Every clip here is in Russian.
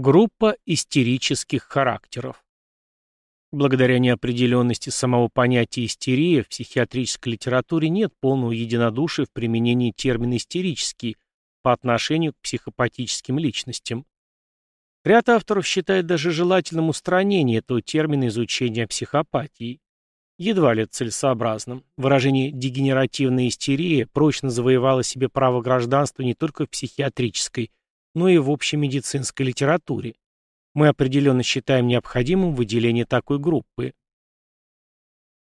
Группа истерических характеров. Благодаря неопределенности самого понятия истерия в психиатрической литературе нет полного единодушия в применении термина «истерический» по отношению к психопатическим личностям. Ряд авторов считает даже желательным устранение этого термина изучения психопатии. Едва ли целесообразным. Выражение «дегенеративная истерия» прочно завоевало себе право гражданства не только в психиатрической, но и в общемедицинской литературе. Мы определенно считаем необходимым выделение такой группы.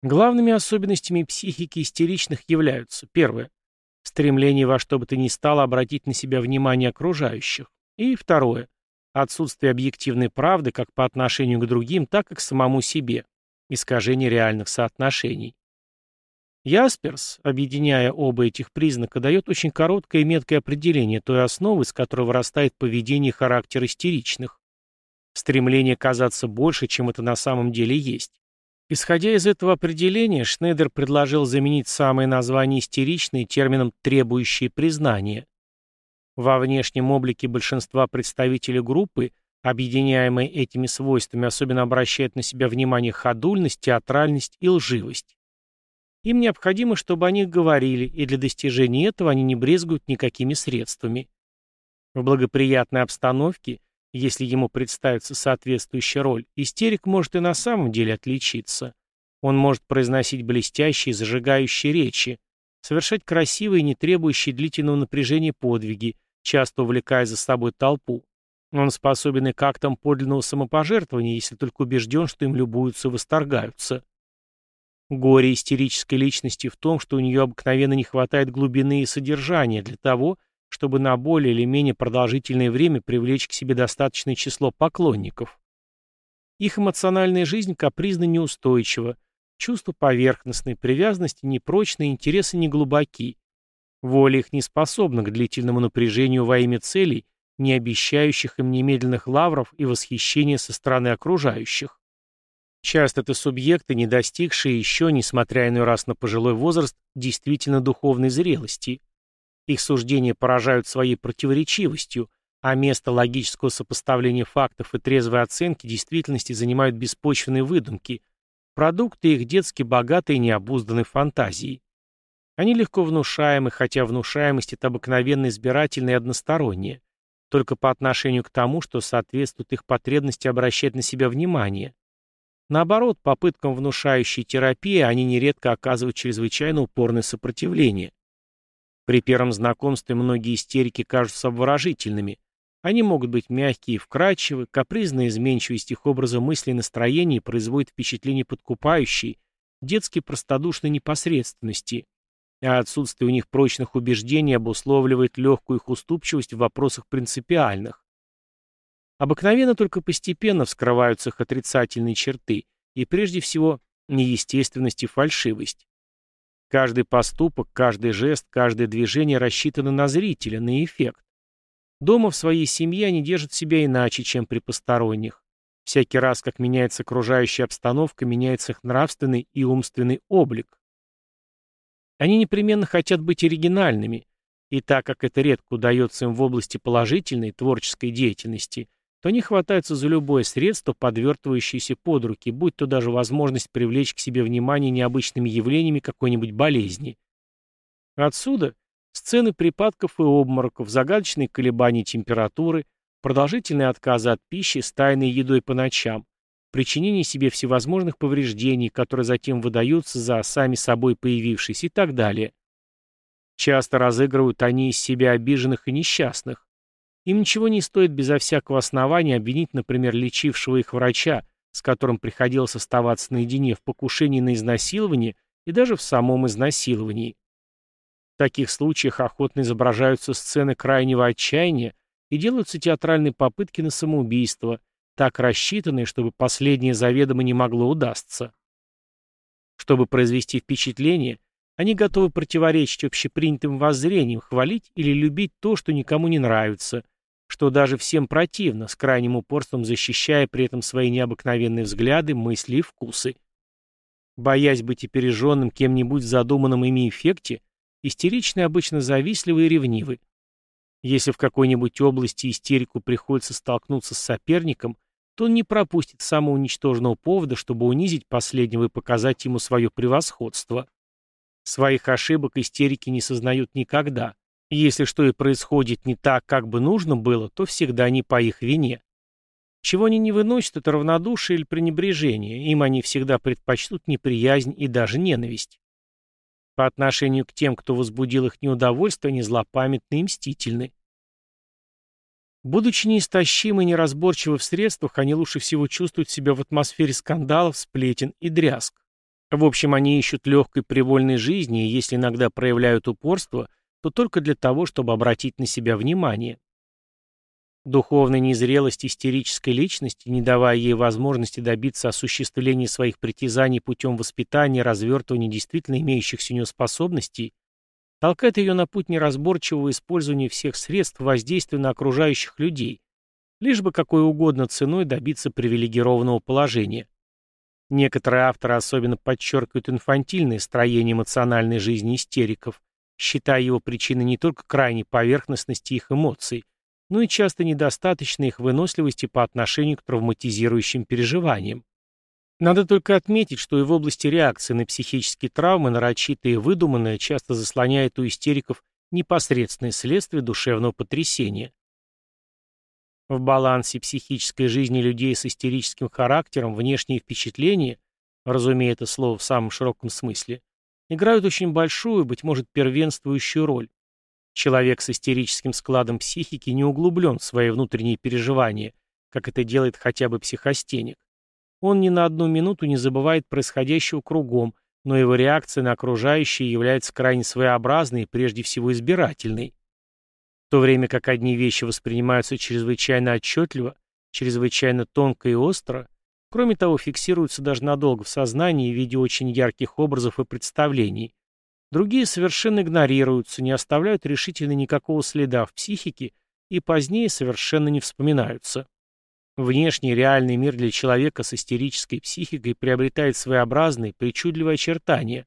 Главными особенностями психики истеричных являются первое – стремление во что бы то ни стало обратить на себя внимание окружающих, и второе – отсутствие объективной правды как по отношению к другим, так и к самому себе, искажение реальных соотношений. Ясперс, объединяя оба этих признака, дает очень короткое и меткое определение той основы, из которой вырастает поведение и характер истеричных. Стремление казаться больше, чем это на самом деле есть. Исходя из этого определения, Шнейдер предложил заменить самое название истеричное термином «требующие признания». Во внешнем облике большинства представителей группы, объединяемые этими свойствами, особенно обращают на себя внимание ходульность, театральность и лживость. Им необходимо, чтобы о них говорили, и для достижения этого они не брезгуют никакими средствами. В благоприятной обстановке, если ему представится соответствующая роль, истерик может и на самом деле отличиться. Он может произносить блестящие, зажигающие речи, совершать красивые, не требующие длительного напряжения подвиги, часто увлекая за собой толпу. Он способен и к актам подлинного самопожертвования, если только убежден, что им любуются и восторгаются. Горе истерической личности в том, что у нее обыкновенно не хватает глубины и содержания для того, чтобы на более или менее продолжительное время привлечь к себе достаточное число поклонников. Их эмоциональная жизнь капризна неустойчива, чувства поверхностные, привязанности непрочные, интересы неглубоки. Воля их не способна к длительному напряжению во имя целей, не обещающих им немедленных лавров и восхищения со стороны окружающих. Часто это субъекты, не достигшие еще, несмотря иной раз на пожилой возраст, действительно духовной зрелости. Их суждения поражают своей противоречивостью, а место логического сопоставления фактов и трезвой оценки действительности занимают беспочвенные выдумки, продукты их детски богатой и необузданной фантазии. Они легко внушаемы, хотя внушаемость это обыкновенно избирательная и односторонняя, только по отношению к тому, что соответствует их потребности обращать на себя внимание, Наоборот, попыткам внушающей терапии они нередко оказывают чрезвычайно упорное сопротивление. При первом знакомстве многие истерики кажутся обворожительными. Они могут быть мягкие и вкрадчивы, капризная изменчивость их образа мысли и настроений производит впечатление подкупающей, детски простодушной непосредственности, а отсутствие у них прочных убеждений обусловливает легкую их уступчивость в вопросах принципиальных. Обыкновенно только постепенно вскрываются их отрицательные черты, и прежде всего неестественность и фальшивость. Каждый поступок, каждый жест, каждое движение рассчитано на зрителя, на эффект. Дома в своей семье они держат себя иначе, чем при посторонних. Всякий раз, как меняется окружающая обстановка, меняется их нравственный и умственный облик. Они непременно хотят быть оригинальными, и так как это редко удается им в области положительной творческой деятельности, то они хватаются за любое средство, подвертывающееся под руки, будь то даже возможность привлечь к себе внимание необычными явлениями какой-нибудь болезни. Отсюда сцены припадков и обмороков, загадочные колебания температуры, продолжительные отказы от пищи с тайной едой по ночам, причинение себе всевозможных повреждений, которые затем выдаются за сами собой появившиеся и так далее. Часто разыгрывают они из себя обиженных и несчастных, им ничего не стоит безо всякого основания обвинить, например, лечившего их врача, с которым приходилось оставаться наедине в покушении на изнасилование и даже в самом изнасиловании. В таких случаях охотно изображаются сцены крайнего отчаяния и делаются театральные попытки на самоубийство, так рассчитанные, чтобы последнее заведомо не могло удастся. Чтобы произвести впечатление, они готовы противоречить общепринятым воззрениям, хвалить или любить то, что никому не нравится – что даже всем противно, с крайним упорством защищая при этом свои необыкновенные взгляды, мысли и вкусы. Боясь быть опереженным кем-нибудь в задуманном ими эффекте, истеричные обычно завистливы и ревнивы. Если в какой-нибудь области истерику приходится столкнуться с соперником, то он не пропустит самого ничтожного повода, чтобы унизить последнего и показать ему свое превосходство. Своих ошибок истерики не сознают никогда. Если что и происходит не так, как бы нужно было, то всегда не по их вине. Чего они не выносят, это равнодушие или пренебрежение, им они всегда предпочтут неприязнь и даже ненависть. По отношению к тем, кто возбудил их неудовольствие, они злопамятны и мстительны. Будучи неистощимы и неразборчивы в средствах, они лучше всего чувствуют себя в атмосфере скандалов, сплетен и дрязг. В общем, они ищут легкой привольной жизни, и если иногда проявляют упорство, то только для того, чтобы обратить на себя внимание. Духовная незрелость истерической личности, не давая ей возможности добиться осуществления своих притязаний путем воспитания и развертывания действительно имеющихся у нее способностей, толкает ее на путь неразборчивого использования всех средств воздействия на окружающих людей, лишь бы какой угодно ценой добиться привилегированного положения. Некоторые авторы особенно подчеркивают инфантильное строение эмоциональной жизни истериков, считая его причиной не только крайней поверхностности их эмоций, но и часто недостаточной их выносливости по отношению к травматизирующим переживаниям. Надо только отметить, что и в области реакции на психические травмы нарочитое и выдуманное часто заслоняет у истериков непосредственное следствие душевного потрясения. В балансе психической жизни людей с истерическим характером внешние впечатления, разумея это слово в самом широком смысле, играют очень большую, быть может, первенствующую роль. Человек с истерическим складом психики не углублен в свои внутренние переживания, как это делает хотя бы психостеник. Он ни на одну минуту не забывает происходящего кругом, но его реакция на окружающее является крайне своеобразной и прежде всего избирательной. В то время как одни вещи воспринимаются чрезвычайно отчетливо, чрезвычайно тонко и остро, кроме того, фиксируются даже надолго в сознании в виде очень ярких образов и представлений. Другие совершенно игнорируются, не оставляют решительно никакого следа в психике и позднее совершенно не вспоминаются. Внешний реальный мир для человека с истерической психикой приобретает своеобразные, причудливые очертания.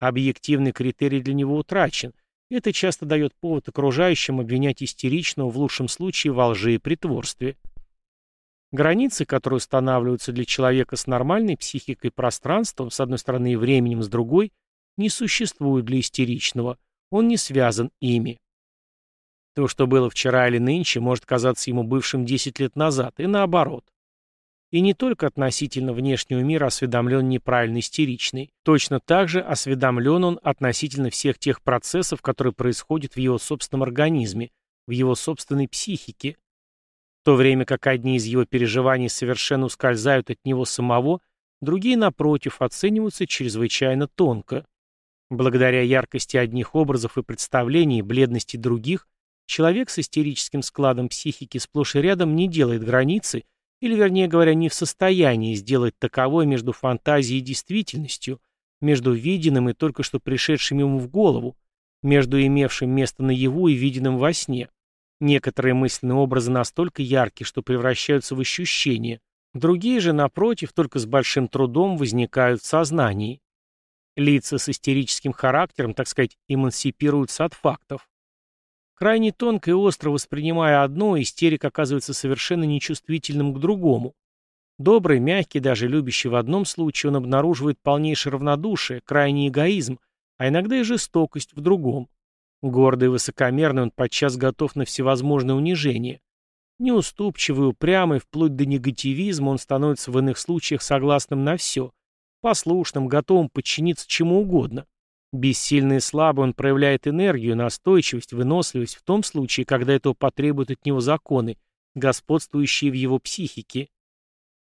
Объективный критерий для него утрачен. Это часто дает повод окружающим обвинять истеричного в лучшем случае во лжи и притворстве. Границы, которые устанавливаются для человека с нормальной психикой пространством, с одной стороны и временем с другой, не существуют для истеричного, он не связан ими. То, что было вчера или нынче, может казаться ему бывшим 10 лет назад, и наоборот. И не только относительно внешнего мира осведомлен неправильно истеричный, точно так же осведомлен он относительно всех тех процессов, которые происходят в его собственном организме, в его собственной психике. То время как одни из его переживаний совершенно ускользают от него самого, другие, напротив, оцениваются чрезвычайно тонко. Благодаря яркости одних образов и представлений, бледности других, Человек с истерическим складом психики сплошь и рядом не делает границы, или, вернее говоря, не в состоянии сделать таковой между фантазией и действительностью, между виденным и только что пришедшим ему в голову, между имевшим место наяву и виденным во сне. Некоторые мысленные образы настолько яркие, что превращаются в ощущения, другие же, напротив, только с большим трудом возникают в сознании. Лица с истерическим характером, так сказать, эмансипируются от фактов. Крайне тонко и остро воспринимая одно, истерик оказывается совершенно нечувствительным к другому. Добрый, мягкий, даже любящий в одном случае, он обнаруживает полнейшее равнодушие, крайний эгоизм, а иногда и жестокость в другом. Гордый и высокомерный он подчас готов на всевозможные унижения. Неуступчивый, упрямый, вплоть до негативизма, он становится в иных случаях согласным на все, послушным, готовым подчиниться чему угодно. Бессильный и слабый он проявляет энергию, настойчивость, выносливость в том случае, когда этого потребуют от него законы, господствующие в его психике.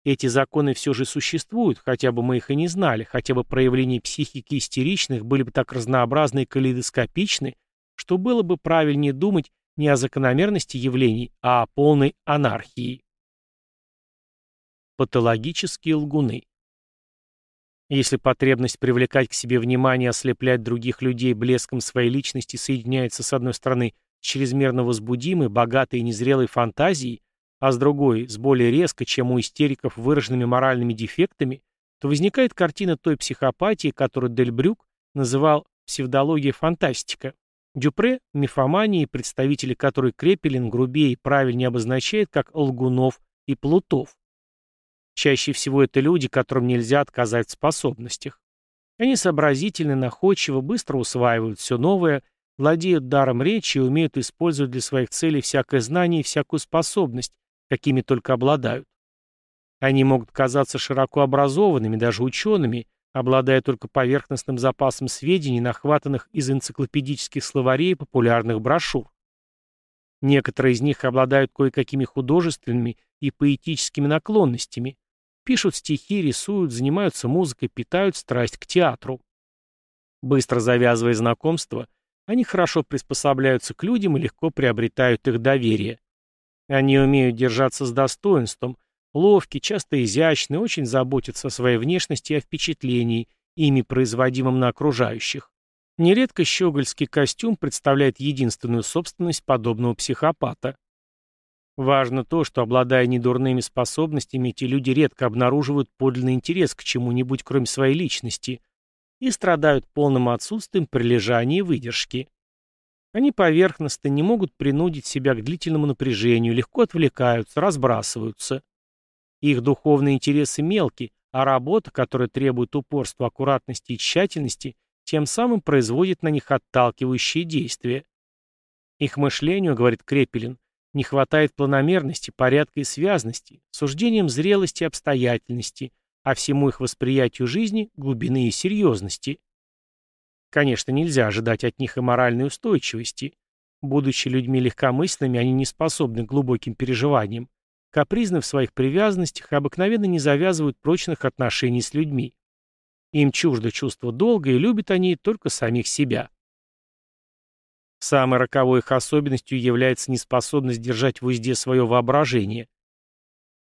Эти законы все же существуют, хотя бы мы их и не знали, хотя бы проявления психики истеричных были бы так разнообразны и калейдоскопичны, что было бы правильнее думать не о закономерности явлений, а о полной анархии. Патологические лгуны если потребность привлекать к себе внимание и ослеплять других людей блеском своей личности соединяется с одной стороны с чрезмерно возбудимой, богатой и незрелой фантазией, а с другой, с более резко, чем у истериков выраженными моральными дефектами, то возникает картина той психопатии, которую Дельбрюк называл псевдология фантастика. Дюпре – мифомании, представители которой Крепелин грубее и правильнее обозначает как лгунов и плутов. Чаще всего это люди, которым нельзя отказать в способностях. Они сообразительны, находчивы, быстро усваивают все новое, владеют даром речи и умеют использовать для своих целей всякое знание и всякую способность, какими только обладают. Они могут казаться широко образованными, даже учеными, обладая только поверхностным запасом сведений, нахватанных из энциклопедических словарей и популярных брошюр. Некоторые из них обладают кое-какими художественными и поэтическими наклонностями, пишут стихи, рисуют, занимаются музыкой, питают страсть к театру. Быстро завязывая знакомства, они хорошо приспосабливаются к людям и легко приобретают их доверие. Они умеют держаться с достоинством, ловки, часто изящны, очень заботятся о своей внешности и о впечатлении, ими производимом на окружающих. Нередко щегольский костюм представляет единственную собственность подобного психопата. Важно то, что, обладая недурными способностями, эти люди редко обнаруживают подлинный интерес к чему-нибудь, кроме своей личности, и страдают полным отсутствием прилежания и выдержки. Они поверхностны, не могут принудить себя к длительному напряжению, легко отвлекаются, разбрасываются. Их духовные интересы мелки, а работа, которая требует упорства, аккуратности и тщательности, тем самым производит на них отталкивающие действия. Их мышлению, говорит Крепелин, не хватает планомерности, порядка и связности, суждением зрелости и обстоятельности, а всему их восприятию жизни – глубины и серьезности. Конечно, нельзя ожидать от них и моральной устойчивости. Будучи людьми легкомысленными, они не способны к глубоким переживаниям, капризны в своих привязанностях и обыкновенно не завязывают прочных отношений с людьми. Им чуждо чувство долга, и любят они только самих себя. Самой роковой их особенностью является неспособность держать в узде свое воображение –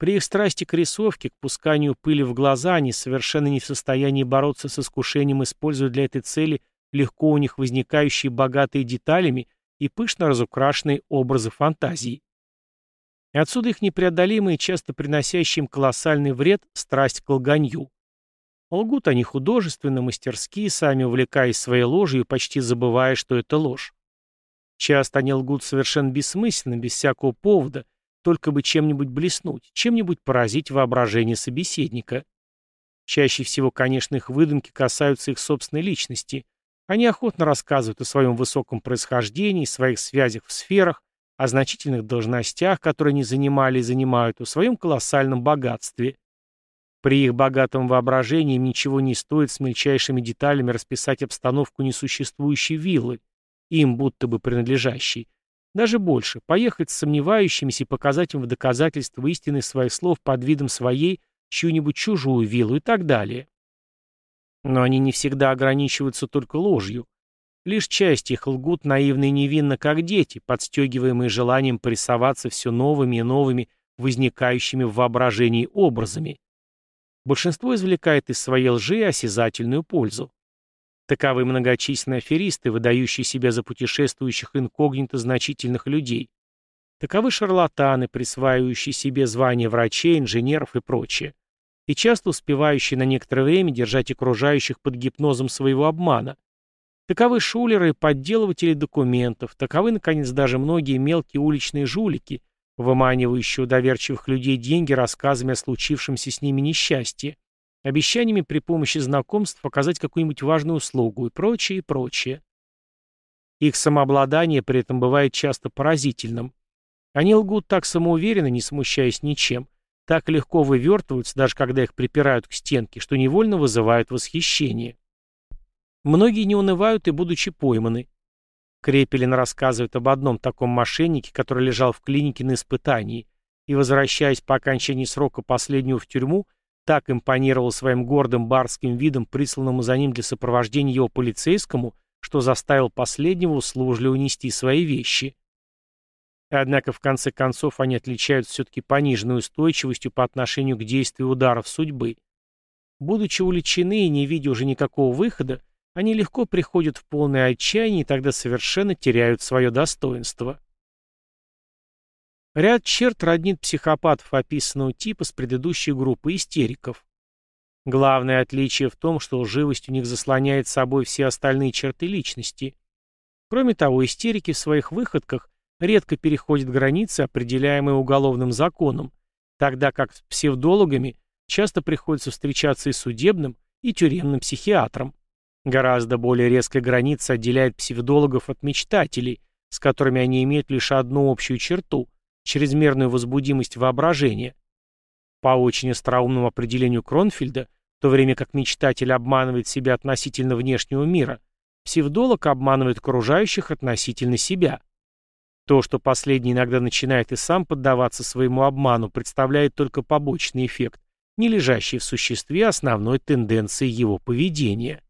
при их страсти к рисовке, к пусканию пыли в глаза, они совершенно не в состоянии бороться с искушением, используя для этой цели легко у них возникающие богатые деталями и пышно разукрашенные образы фантазии. И отсюда их непреодолимые, часто приносящие им колоссальный вред, страсть к лганью. Лгут они художественно, мастерски, сами увлекаясь своей ложью почти забывая, что это ложь. Часто они лгут совершенно бессмысленно, без всякого повода, только бы чем-нибудь блеснуть, чем-нибудь поразить воображение собеседника. Чаще всего, конечно, их выдумки касаются их собственной личности. Они охотно рассказывают о своем высоком происхождении, своих связях в сферах, о значительных должностях, которые они занимали и занимают, о своем колоссальном богатстве. При их богатом воображении им ничего не стоит с мельчайшими деталями расписать обстановку несуществующей виллы, им будто бы принадлежащей, даже больше, поехать с сомневающимися и показать им в доказательство истины своих слов под видом своей, чью-нибудь чужую виллу и так далее. Но они не всегда ограничиваются только ложью. Лишь часть их лгут наивно и невинно, как дети, подстегиваемые желанием порисоваться все новыми и новыми, возникающими в воображении образами. Большинство извлекает из своей лжи осязательную пользу. Таковы многочисленные аферисты, выдающие себя за путешествующих инкогнито значительных людей. Таковы шарлатаны, присваивающие себе звания врачей, инженеров и прочее. И часто успевающие на некоторое время держать окружающих под гипнозом своего обмана. Таковы шулеры и подделыватели документов, таковы, наконец, даже многие мелкие уличные жулики, выманивающие у доверчивых людей деньги рассказами о случившемся с ними несчастье обещаниями при помощи знакомств оказать какую-нибудь важную услугу и прочее, и прочее. Их самообладание при этом бывает часто поразительным. Они лгут так самоуверенно, не смущаясь ничем, так легко вывертываются, даже когда их припирают к стенке, что невольно вызывают восхищение. Многие не унывают и будучи пойманы. Крепелин рассказывает об одном таком мошеннике, который лежал в клинике на испытании, и, возвращаясь по окончании срока последнего в тюрьму, так импонировал своим гордым барским видом присланному за ним для сопровождения его полицейскому, что заставил последнего услужливо унести свои вещи. Однако в конце концов они отличаются все-таки пониженной устойчивостью по отношению к действию ударов судьбы. Будучи увлечены и не видя уже никакого выхода, они легко приходят в полное отчаяние и тогда совершенно теряют свое достоинство. Ряд черт роднит психопатов описанного типа с предыдущей группой истериков. Главное отличие в том, что лживость у них заслоняет собой все остальные черты личности. Кроме того, истерики в своих выходках редко переходят границы, определяемые уголовным законом, тогда как с псевдологами часто приходится встречаться и судебным, и тюремным психиатром. Гораздо более резкая граница отделяет псевдологов от мечтателей, с которыми они имеют лишь одну общую черту – чрезмерную возбудимость воображения. По очень остроумному определению Кронфельда, в то время как мечтатель обманывает себя относительно внешнего мира, псевдолог обманывает окружающих относительно себя. То, что последний иногда начинает и сам поддаваться своему обману, представляет только побочный эффект, не лежащий в существе основной тенденции его поведения.